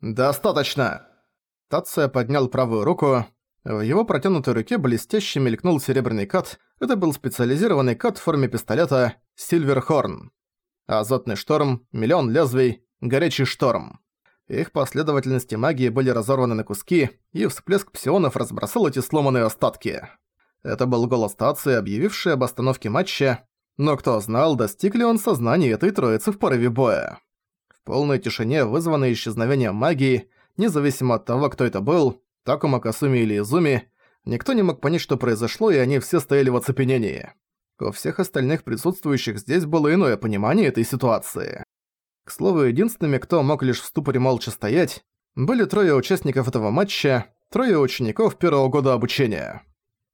«Достаточно!» Тация поднял правую руку. В его протянутой руке блестяще мелькнул серебряный кат. Это был специализированный кат в форме пистолета «Сильверхорн». Азотный шторм, миллион лезвий, горячий шторм. Их последовательности магии были разорваны на куски, и всплеск псионов разбросал эти сломанные остатки. Это был голос Тации, объявивший об остановке матча, но кто знал, достиг ли он сознания этой троицы в порыве боя. В полной тишине, вызванной исчезновением магии, независимо от того, кто это был, Такума, Касуми или Изуми, никто не мог понять, что произошло, и они все стояли в оцепенении. У всех остальных присутствующих здесь было иное понимание этой ситуации. К слову, единственными, кто мог лишь в ступоре молча стоять, были трое участников этого матча, трое учеников первого года обучения.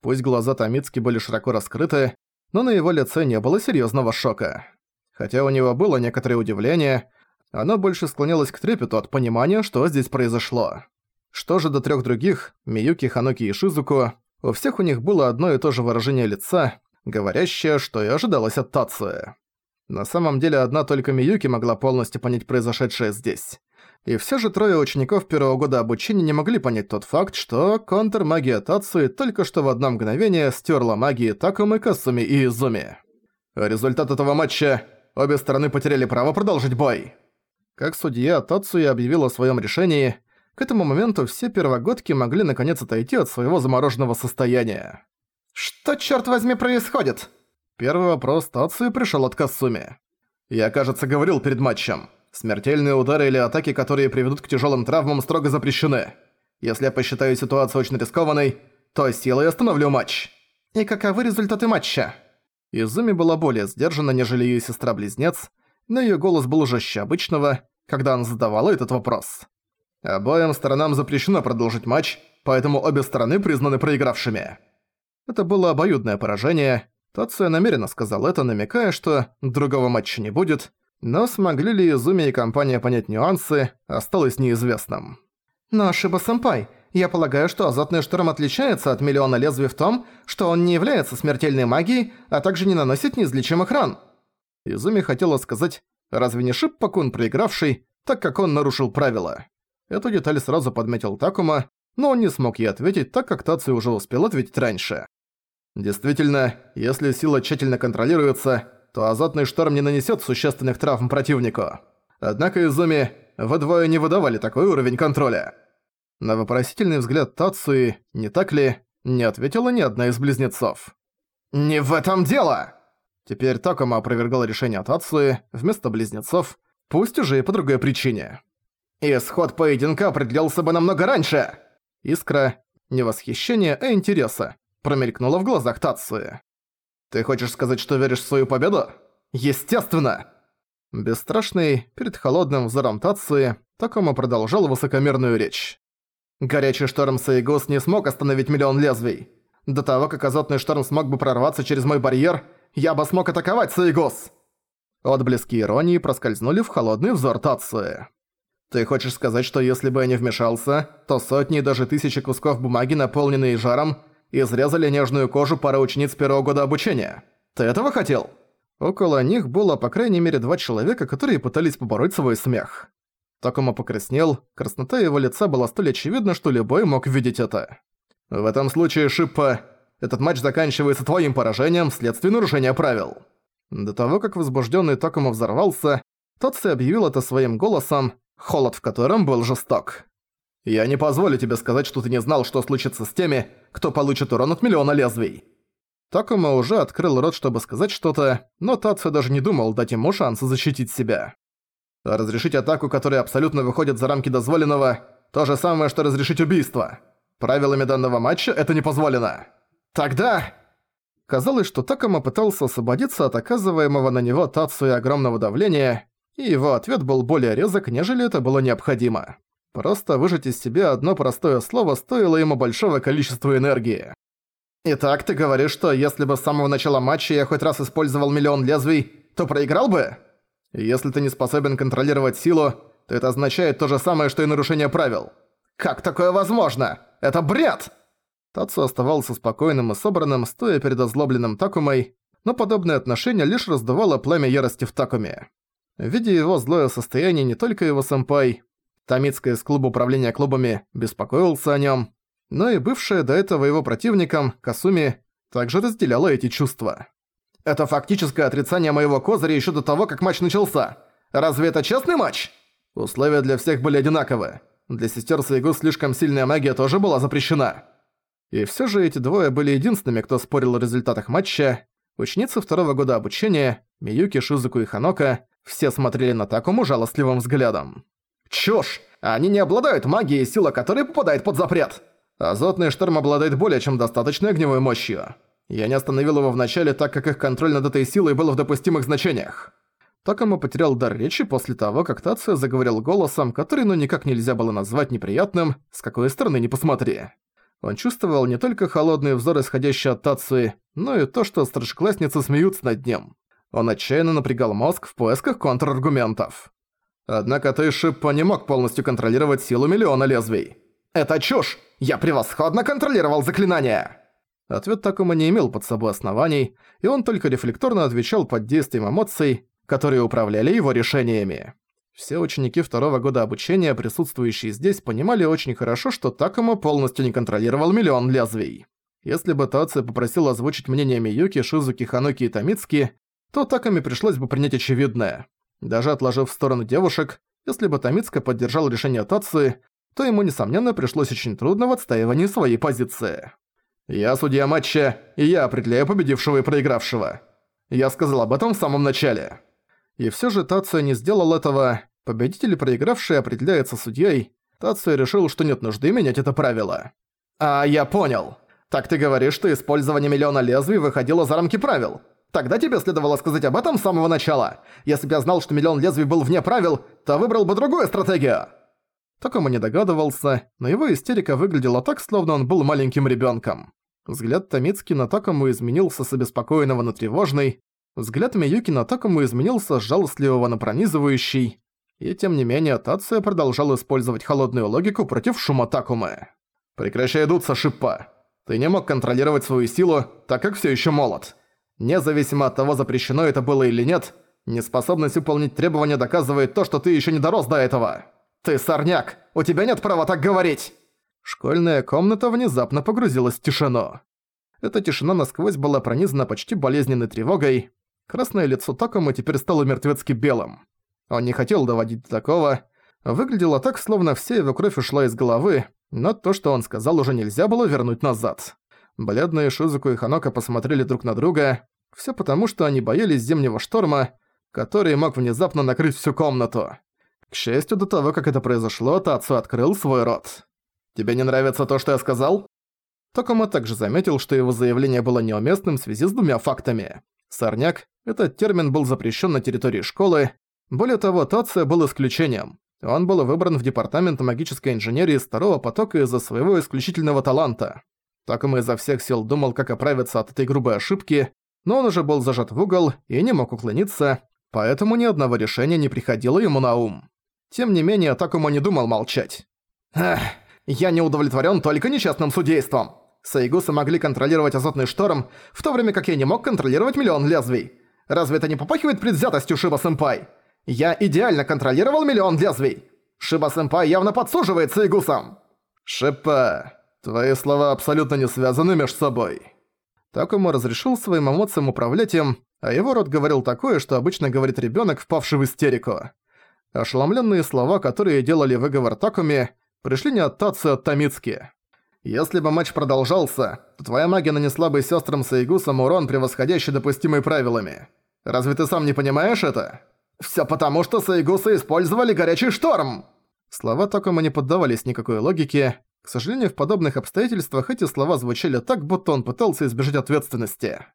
Пусть глаза Тамицки были широко раскрыты, но на его лице не было серьезного шока. Хотя у него было некоторое удивление, оно больше склонялось к трепету от понимания, что здесь произошло. Что же до трех других, Миюки, Ханоки и Шизуку, у всех у них было одно и то же выражение лица, говорящее, что и ожидалось от Тации. На самом деле одна только Миюки могла полностью понять произошедшее здесь. И все же трое учеников первого года обучения не могли понять тот факт, что контрмагия Тацуи только что в одно мгновение стерла магии Такумы, Касуми и Изуми. Результат этого матча – обе стороны потеряли право продолжить бой. Как судья Тацуи объявил о своем решении, к этому моменту все первогодки могли наконец отойти от своего замороженного состояния. «Что, черт возьми, происходит?» Первый вопрос Тацуи пришел от Касуми. «Я, кажется, говорил перед матчем. Смертельные удары или атаки, которые приведут к тяжелым травмам, строго запрещены. Если я посчитаю ситуацию очень рискованной, то силой остановлю матч». «И каковы результаты матча?» Изуми была более сдержана, нежели ее сестра-близнец, но её голос был жестче обычного, когда она задавала этот вопрос. Обоим сторонам запрещено продолжить матч, поэтому обе стороны признаны проигравшими. Это было обоюдное поражение. Тация намеренно сказал это, намекая, что другого матча не будет, но смогли ли Изуми и компания понять нюансы, осталось неизвестным. «Но Шиба-сэмпай, я полагаю, что азотный шторм отличается от миллиона лезвий в том, что он не является смертельной магией, а также не наносит неизлечимых ран». Изуми хотела сказать «Разве не Шиппакун проигравший, так как он нарушил правила?» Эту деталь сразу подметил Такума, но он не смог ей ответить, так как Тацию уже успел ответить раньше. Действительно, если сила тщательно контролируется, то азотный шторм не нанесет существенных травм противнику. Однако Изуми, вы двое не выдавали такой уровень контроля. На вопросительный взгляд Тацуи, не так ли, не ответила ни одна из близнецов. «Не в этом дело!» Теперь Такума опровергал решение Тацуи вместо близнецов, пусть уже и по другой причине. «Исход поединка определялся бы намного раньше!» Искра, не восхищение, а интереса, промелькнула в глазах Тацуи. «Ты хочешь сказать, что веришь в свою победу?» «Естественно!» Бесстрашный, перед холодным взором Тацуи, Такума продолжал высокомерную речь. Горячий шторм Саигус не смог остановить миллион лезвий. До того, как азотный шторм смог бы прорваться через мой барьер, я бы смог атаковать Саигос!» Отблески иронии проскользнули в холодный взор Тацуи. «Ты хочешь сказать, что если бы я не вмешался, то сотни и даже тысячи кусков бумаги, наполненные жаром, изрезали нежную кожу пары учениц первого года обучения? Ты этого хотел?» Около них было по крайней мере два человека, которые пытались побороть свой смех. Такома покраснел, краснота его лица была столь очевидна, что любой мог видеть это. «В этом случае, Шиппа, этот матч заканчивается твоим поражением вследствие нарушения правил». До того, как возбужденный Токома взорвался, Тотси объявил это своим голосом, холод в котором был жесток. «Я не позволю тебе сказать, что ты не знал, что случится с теми, кто получит урон от миллиона лезвий». Такома уже открыл рот, чтобы сказать что-то, но Татсу даже не думал дать ему шанс защитить себя. Разрешить атаку, которая абсолютно выходит за рамки дозволенного, то же самое, что разрешить убийство. Правилами данного матча это не позволено. Тогда... Казалось, что Такома пытался освободиться от оказываемого на него Тацу и огромного давления, и его ответ был более резок, нежели это было необходимо. Просто выжать из себя одно простое слово стоило ему большого количества энергии. «Итак, ты говоришь, что если бы с самого начала матча я хоть раз использовал миллион лезвий, то проиграл бы?» Если ты не способен контролировать силу, то это означает то же самое, что и нарушение правил. Как такое возможно? Это бред! Тацу оставался спокойным и собранным, стоя перед озлобленным Такумой, но подобное отношение лишь раздувало пламя ярости в Такуме. Видя его злое состояние не только его сэмпай, Томицкая из клуба управления клубами беспокоился о нем, но и бывшая до этого его противником, Касуми, также разделяла эти чувства. «Это фактическое отрицание моего козыря еще до того, как матч начался. Разве это честный матч?» Условия для всех были одинаковы. Для сестер Сайгу слишком сильная магия тоже была запрещена. И все же эти двое были единственными, кто спорил о результатах матча. Ученицы второго года обучения, Миюки, Шизуку и Ханока, все смотрели на Такому жалостливым взглядом. «Чушь! Они не обладают магией, сила которой попадает под запрет!» Азотный шторм обладает более чем достаточной огневой мощью. Я не остановил его вначале, так как их контроль над этой силой был в допустимых значениях. Такому потерял дар речи после того, как Тация заговорил голосом, который ну никак нельзя было назвать неприятным, с какой стороны ни посмотри. Он чувствовал не только холодный взор, исходящий от Тации, но и то, что старшеклассницы смеются над ним. Он отчаянно напрягал мозг в поисках контраргументов. Однако ты, Шиппо, не мог полностью контролировать силу миллиона лезвий. «Это чушь! Я превосходно контролировал заклинание!» Ответ Такума не имел под собой оснований, и он только рефлекторно отвечал под действием эмоций, которые управляли его решениями. Все ученики второго года обучения, присутствующие здесь, понимали очень хорошо, что Такума полностью не контролировал миллион лезвий. Если бы Таци попросил озвучить мнение Миюки, Шизуки, Ханоки и Тамицки, то Таками пришлось бы принять очевидное. Даже отложив в сторону девушек, если бы Тамицка поддержал решение Таци, то ему, несомненно, пришлось очень трудно в отстаивании своей позиции. «Я судья матча, и я определяю победившего и проигравшего. Я сказал об этом в самом начале». И все же Тация не сделал этого. Победитель и проигравший определяется судьей. Тация решил, что нет нужды менять это правило. «А, я понял. Так ты говоришь, что использование миллиона лезвий выходило за рамки правил. Тогда тебе следовало сказать об этом с самого начала. Если бы я знал, что миллион лезвий был вне правил, то выбрал бы другую стратегию». Такому не догадывался, но его истерика выглядела так, словно он был маленьким ребенком. Взгляд Томицки на Такому изменился с обеспокоенного на тревожный, Взгляд Миюки на Такому изменился с жалостливого на пронизывающий, и тем не менее Тация продолжал использовать холодную логику против шума Такумы. «Прекращай дуться, Шиппа. Ты не мог контролировать свою силу, так как все еще молод. Независимо от того, запрещено это было или нет, неспособность выполнить требования доказывает то, что ты еще не дорос до этого. Ты сорняк, у тебя нет права так говорить!» Школьная комната внезапно погрузилась в тишину. Эта тишина насквозь была пронизана почти болезненной тревогой, Красное лицо Такома теперь стало мертвецки белым. Он не хотел доводить до такого. Выглядело так, словно вся его кровь ушла из головы, но то, что он сказал, уже нельзя было вернуть назад. Бледные Шизуку и Ханока посмотрели друг на друга. Все потому, что они боялись зимнего шторма, который мог внезапно накрыть всю комнату. К счастью, до того, как это произошло, Тацу открыл свой рот. «Тебе не нравится то, что я сказал?» Токома также заметил, что его заявление было неуместным в связи с двумя фактами. Сорняк, этот термин был запрещен на территории школы. Более того, Тация был исключением. Он был выбран в департамент магической инженерии второго потока из-за своего исключительного таланта. Так и изо всех сил думал, как оправиться от этой грубой ошибки, но он уже был зажат в угол и не мог уклониться, поэтому ни одного решения не приходило ему на ум. Тем не менее, Такума не думал молчать. «Эх, я не удовлетворен только нечестным судейством. Сайгусы могли контролировать азотный шторм, в то время как я не мог контролировать миллион лезвий. Разве это не попахивает предвзятостью Шиба-сэмпай? Я идеально контролировал миллион лезвий. Шиба-сэмпай явно подсуживает Сайгусам. Шипа, твои слова абсолютно не связаны между собой. Такому разрешил своим эмоциям управлять им, а его рот говорил такое, что обычно говорит ребенок, впавший в истерику. Ошеломленные слова, которые делали выговор Такуми, пришли не от Тацу, а от Тамицки. Если бы матч продолжался, то твоя магия нанесла бы сестрам Саигусам урон, превосходящий допустимые правилами. Разве ты сам не понимаешь это? Все потому, что Саигусы использовали горячий шторм!» Слова Токома не поддавались никакой логике. К сожалению, в подобных обстоятельствах эти слова звучали так, будто он пытался избежать ответственности.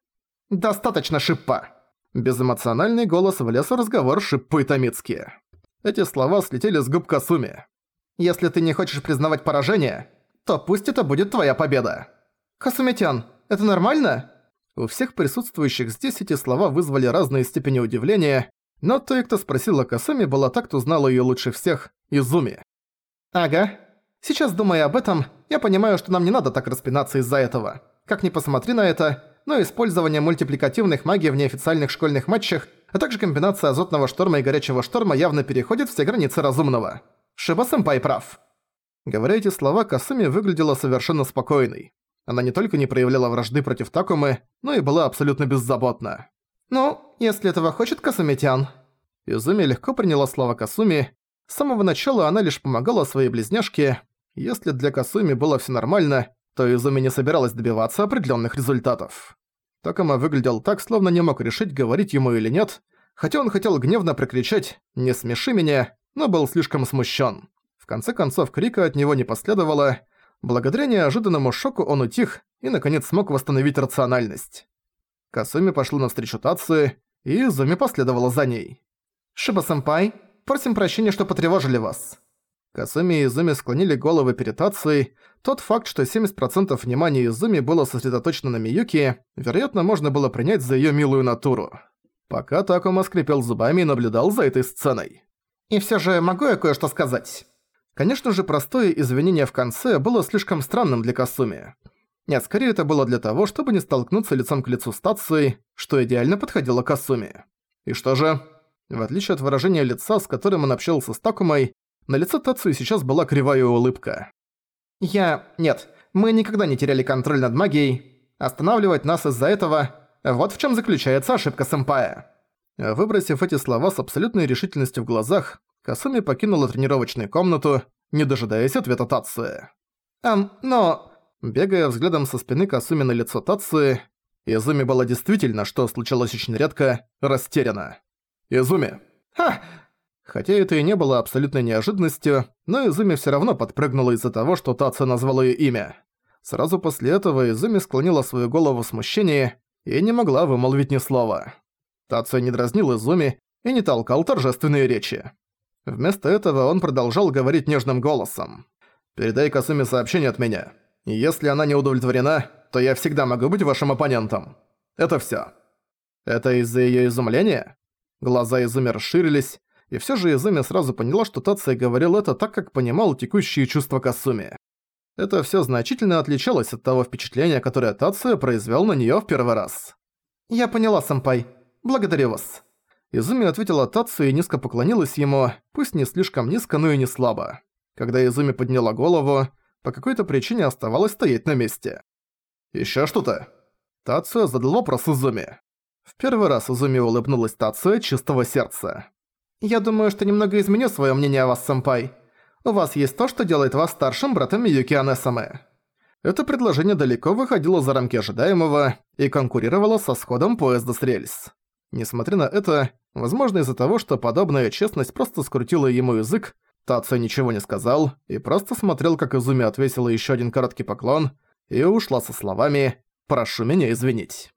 «Достаточно, Шиппа!» Безэмоциональный голос влез в разговор Шиппы Томицки. Эти слова слетели с губ Касуми. «Если ты не хочешь признавать поражение, то пусть это будет твоя победа. Касумитян, это нормально? У всех присутствующих здесь эти слова вызвали разные степени удивления, но той, кто спросил о Касуми, была так, кто знала её лучше всех, Изуми. Ага. Сейчас, думая об этом, я понимаю, что нам не надо так распинаться из-за этого. Как ни посмотри на это, но использование мультипликативных магий в неофициальных школьных матчах, а также комбинация азотного шторма и горячего шторма явно переходит все границы разумного. Шиба-сэмпай прав». Говоря эти слова, Касуми выглядела совершенно спокойной. Она не только не проявляла вражды против Такумы, но и была абсолютно беззаботна. «Ну, если этого хочет Касумитян». Изуми легко приняла слова Касуми. С самого начала она лишь помогала своей близняшке. Если для Касуми было все нормально, то Изуми не собиралась добиваться определенных результатов. Такума выглядел так, словно не мог решить, говорить ему или нет, хотя он хотел гневно прокричать «Не смеши меня», но был слишком смущен. В конце концов, крика от него не последовало. Благодаря неожиданному шоку он утих и, наконец, смог восстановить рациональность. Касуми пошла навстречу Тацию, и Изуми последовала за ней. «Шиба-сэмпай, просим прощения, что потревожили вас». Касуми и Изуми склонили головы перед Тацией. Тот факт, что 70% внимания Изуми было сосредоточено на Миюки, вероятно, можно было принять за её милую натуру. Пока Такума скрипел зубами и наблюдал за этой сценой. «И всё же могу я кое-что сказать?» Конечно же, простое извинение в конце было слишком странным для Касуми. Нет, скорее это было для того, чтобы не столкнуться лицом к лицу с Тацией, что идеально подходило Касуми. И что же? В отличие от выражения лица, с которым он общался с Такумой, на лице Тацуи сейчас была кривая улыбка. «Я... нет, мы никогда не теряли контроль над магией. Останавливать нас из-за этого... Вот в чем заключается ошибка сэмпая». Выбросив эти слова с абсолютной решительностью в глазах, Касуми покинула тренировочную комнату, не дожидаясь ответа Тации. «Эм, но...» Бегая взглядом со спины Касуми на лицо Тации, Изуми была действительно, что случалось очень редко, растеряна. «Изуми!» «Ха!» Хотя это и не было абсолютной неожиданностью, но Изуми всё равно подпрыгнула из-за того, что Тация назвала её имя. Сразу после этого Изуми склонила свою голову в смущении и не могла вымолвить ни слова. Тация не дразнил Изуми и не толкал торжественные речи. Вместо этого он продолжал говорить нежным голосом. «Передай Касуми сообщение от меня. Если она не удовлетворена, то я всегда могу быть вашим оппонентом. Это всё». Это из-за её изумления? Глаза Изуми расширились, и всё же Изуми сразу поняла, что Тация говорил это так, как понимал текущие чувства Касуми. Это всё значительно отличалось от того впечатления, которое Тация произвел на неё в первый раз. «Я поняла, сэмпай. Благодарю вас». Изуми ответила Тацу и низко поклонилась ему, пусть не слишком низко, но и не слабо. Когда Изуми подняла голову, по какой-то причине оставалась стоять на месте. «Ещё что-то?» Тацуя задал вопрос Изуми. В первый раз Изуми улыбнулась Тацуя чистого сердца. «Я думаю, что немного изменю своё мнение о вас, сэмпай. У вас есть то, что делает вас старшим братом Миюки Анесаме». Это предложение далеко выходило за рамки ожидаемого и конкурировало со сходом поезда с рельс. Несмотря на это, возможно из-за того, что подобная честность просто скрутила ему язык, Тацо ничего не сказал и просто смотрел, как Изуми отвесила еще один короткий поклон и ушла со словами «Прошу меня извинить».